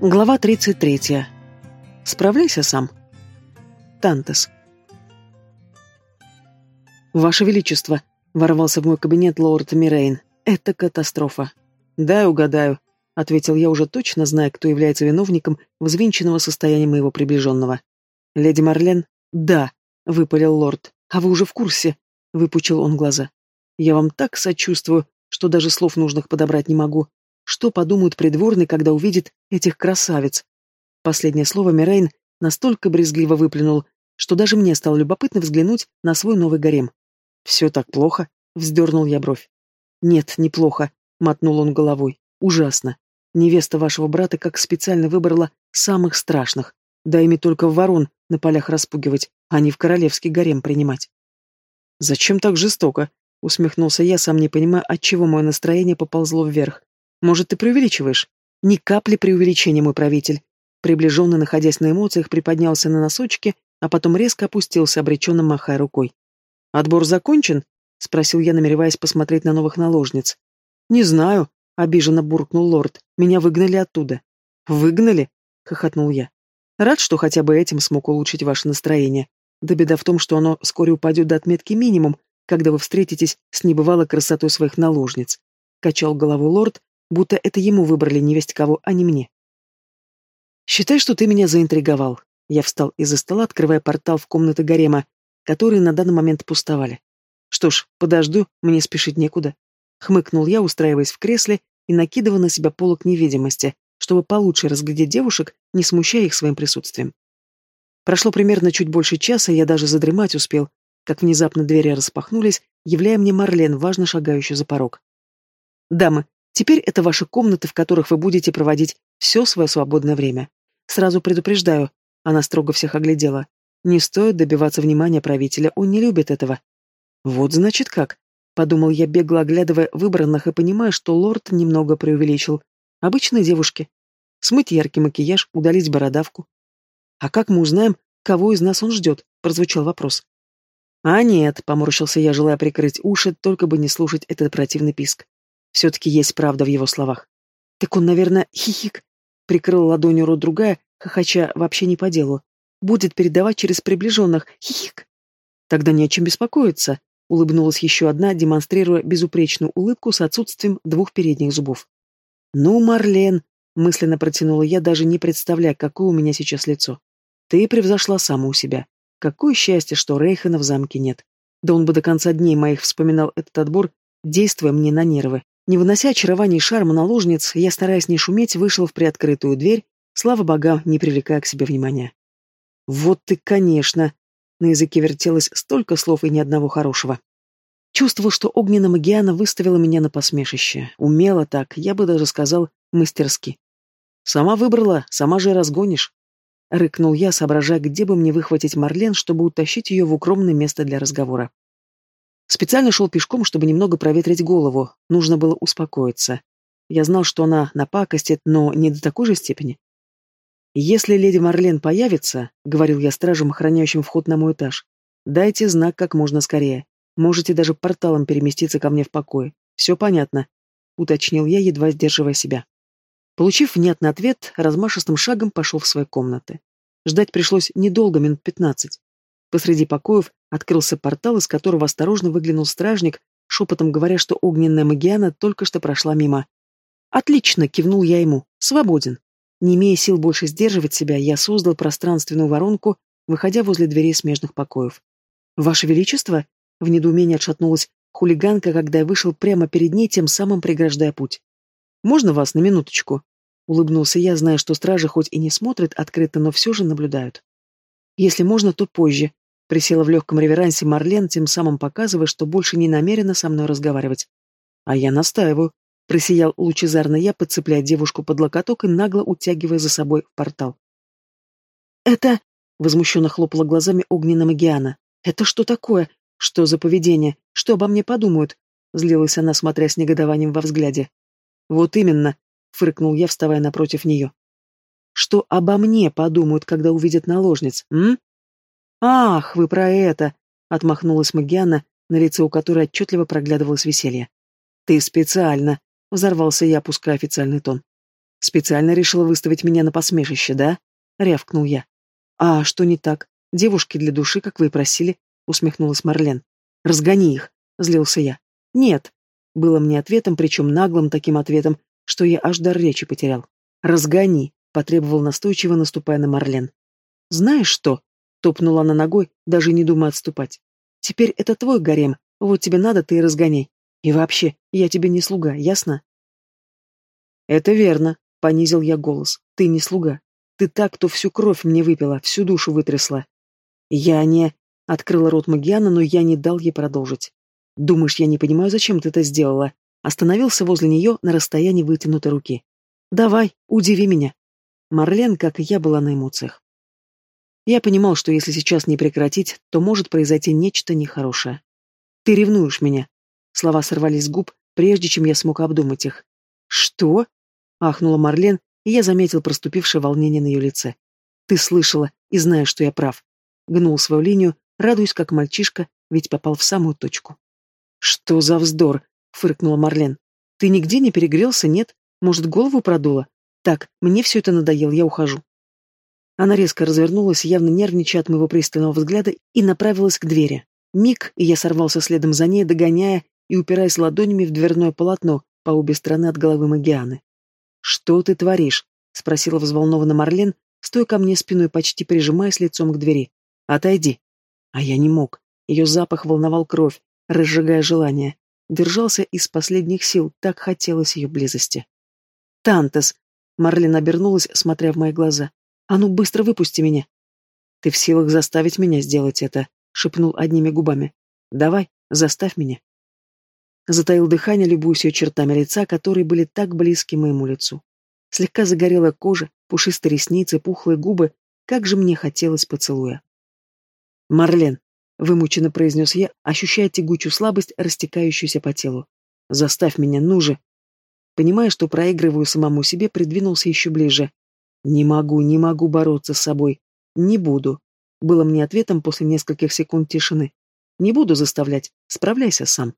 Глава 33. Справляйся сам. Тантес. «Ваше Величество!» — ворвался в мой кабинет лорд Мирейн. «Это катастрофа!» «Дай угадаю», — ответил я уже точно, зная, кто является виновником взвинченного состояния моего приближенного. «Леди Марлен?» «Да», — выпалил лорд. «А вы уже в курсе?» — выпучил он глаза. «Я вам так сочувствую, что даже слов нужных подобрать не могу. Что подумают придворные, когда увидят этих красавиц? Последнее слово Мирейн настолько брезгливо выплюнул, что даже мне стало любопытно взглянуть на свой новый гарем. «Все так плохо?» — вздернул я бровь. «Нет, неплохо», — мотнул он головой. «Ужасно. Невеста вашего брата как специально выбрала самых страшных. Да ими только ворон на полях распугивать, а не в королевский гарем принимать». «Зачем так жестоко?» — усмехнулся я, сам не понимая, отчего мое настроение поползло вверх. Может, ты преувеличиваешь? Ни капли преувеличения, мой правитель. Приближенно, находясь на эмоциях, приподнялся на носочки, а потом резко опустился, обреченно махая рукой. «Отбор закончен?» — спросил я, намереваясь посмотреть на новых наложниц. «Не знаю», — обиженно буркнул лорд. «Меня выгнали оттуда». «Выгнали?» — хохотнул я. «Рад, что хотя бы этим смог улучшить ваше настроение. Да беда в том, что оно вскоре упадет до отметки минимум, когда вы встретитесь с небывалой красотой своих наложниц», — качал голову лорд, будто это ему выбрали невесть кого, а не мне. «Считай, что ты меня заинтриговал». Я встал из-за стола, открывая портал в комнаты гарема, которые на данный момент пустовали. «Что ж, подожду, мне спешить некуда». Хмыкнул я, устраиваясь в кресле и накидывая на себя полок невидимости, чтобы получше разглядеть девушек, не смущая их своим присутствием. Прошло примерно чуть больше часа, я даже задремать успел, как внезапно двери распахнулись, являя мне Марлен, важно шагающую за порог. «Дамы, Теперь это ваши комнаты, в которых вы будете проводить все свое свободное время. Сразу предупреждаю, она строго всех оглядела. Не стоит добиваться внимания правителя, он не любит этого. Вот значит как. Подумал я, бегло оглядывая выбранных и понимая, что лорд немного преувеличил. Обычные девушки. Смыть яркий макияж, удалить бородавку. А как мы узнаем, кого из нас он ждет? Прозвучал вопрос. А нет, поморщился я, желая прикрыть уши, только бы не слушать этот противный писк. Все-таки есть правда в его словах. Так он, наверное, хихик. Прикрыл ладонью рот другая, хохоча вообще не по делу. Будет передавать через приближенных. Хихик. Тогда не о чем беспокоиться. Улыбнулась еще одна, демонстрируя безупречную улыбку с отсутствием двух передних зубов. «Ну, Марлен!» — мысленно протянула я, даже не представляя, какое у меня сейчас лицо. «Ты превзошла саму себя. Какое счастье, что Рейхана в замке нет. Да он бы до конца дней моих вспоминал этот отбор, действуя мне на нервы. Не вынося очарования и шарма наложниц, я, стараясь не шуметь, вышел в приоткрытую дверь, слава богам, не привлекая к себе внимания. «Вот ты, конечно!» На языке вертелось столько слов и ни одного хорошего. Чувствовал, что огненная магиана выставила меня на посмешище. Умело так, я бы даже сказал, мастерски. «Сама выбрала, сама же и разгонишь», — рыкнул я, соображая, где бы мне выхватить Марлен, чтобы утащить ее в укромное место для разговора. Специально шел пешком, чтобы немного проветрить голову. Нужно было успокоиться. Я знал, что она напакостит, но не до такой же степени. «Если леди Марлен появится», — говорил я стражам, охраняющим вход на мой этаж, — «дайте знак как можно скорее. Можете даже порталом переместиться ко мне в покое. Все понятно», — уточнил я, едва сдерживая себя. Получив внятный ответ, размашистым шагом пошел в свои комнаты. Ждать пришлось недолго, минут пятнадцать. Посреди покоев открылся портал, из которого осторожно выглянул стражник, шепотом говоря, что огненная магиана только что прошла мимо. «Отлично!» — кивнул я ему. «Свободен!» Не имея сил больше сдерживать себя, я создал пространственную воронку, выходя возле дверей смежных покоев. «Ваше Величество!» — в недоумении отшатнулась хулиганка, когда я вышел прямо перед ней, тем самым преграждая путь. «Можно вас на минуточку?» — улыбнулся я, зная, что стражи хоть и не смотрят открыто, но все же наблюдают. «Если можно, то позже», Присела в легком реверансе Марлен, тем самым показывая, что больше не намерена со мной разговаривать. А я настаиваю. Просиял лучезарно я, подцепляя девушку под локоток и нагло утягивая за собой в портал. «Это...» — возмущенно хлопала глазами огненная магиана. «Это что такое? Что за поведение? Что обо мне подумают?» — злилась она, смотря с негодованием во взгляде. «Вот именно», — фыркнул я, вставая напротив нее. «Что обо мне подумают, когда увидят наложниц, м?» «Ах, вы про это!» — отмахнулась Магиана, на лице у которой отчетливо проглядывалось веселье. «Ты специально!» — взорвался я, опуская официальный тон. Специально решила выставить меня на посмешище, да? Рявкнул я. А что не так? Девушки для души, как вы и просили, усмехнулась Марлен. Разгони их, злился я. Нет, было мне ответом, причем наглым таким ответом, что я аж дар речи потерял. Разгони, потребовал настойчиво, наступая на Марлен. Знаешь что? Топнула она ногой, даже не думая отступать. Теперь это твой гарем, вот тебе надо, ты и разгоняй. И вообще, я тебе не слуга, ясно? Это верно, понизил я голос. Ты не слуга. Ты так, кто всю кровь мне выпила, всю душу вытрясла. Я не... Открыла рот Магиана, но я не дал ей продолжить. Думаешь, я не понимаю, зачем ты это сделала? Остановился возле нее на расстоянии вытянутой руки. Давай, удиви меня. Марлен, как и я, была на эмоциях. Я понимал, что если сейчас не прекратить, то может произойти нечто нехорошее. «Ты ревнуешь меня». Слова сорвались с губ, прежде чем я смог обдумать их. «Что?» — ахнула Марлен, и я заметил проступившее волнение на ее лице. «Ты слышала и знаешь, что я прав». Гнул свою линию, радуясь как мальчишка, ведь попал в самую точку. «Что за вздор?» — фыркнула Марлен. «Ты нигде не перегрелся, нет? Может, голову продуло? Так, мне все это надоело, я ухожу». Она резко развернулась, явно нервничая от моего пристального взгляда, и направилась к двери. Миг, и я сорвался следом за ней, догоняя и упираясь ладонями в дверное полотно по обе стороны от головы Магианы. «Что ты творишь?» — спросила взволнованно Марлен, стоя ко мне спиной, почти прижимаясь лицом к двери. «Отойди». А я не мог. Ее запах волновал кровь, разжигая желание. Держался из последних сил, так хотелось ее близости. «Тантес!» — Марлен обернулась, смотря в мои глаза. А ну быстро выпусти меня. Ты в силах заставить меня сделать это, шепнул одними губами. Давай, заставь меня. Затаил дыхание, любуясь ее чертами лица, которые были так близки моему лицу. Слегка загорелая кожа, пушистые ресницы, пухлые губы, как же мне хотелось поцелуя. «Марлен», — вымученно произнес я, ощущая тягучую слабость, растекающуюся по телу. «Заставь меня, ну же!» Понимая, что проигрываю самому себе, придвинулся еще ближе. Не могу, не могу бороться с собой. Не буду. Было мне ответом после нескольких секунд тишины. Не буду заставлять. Справляйся сам.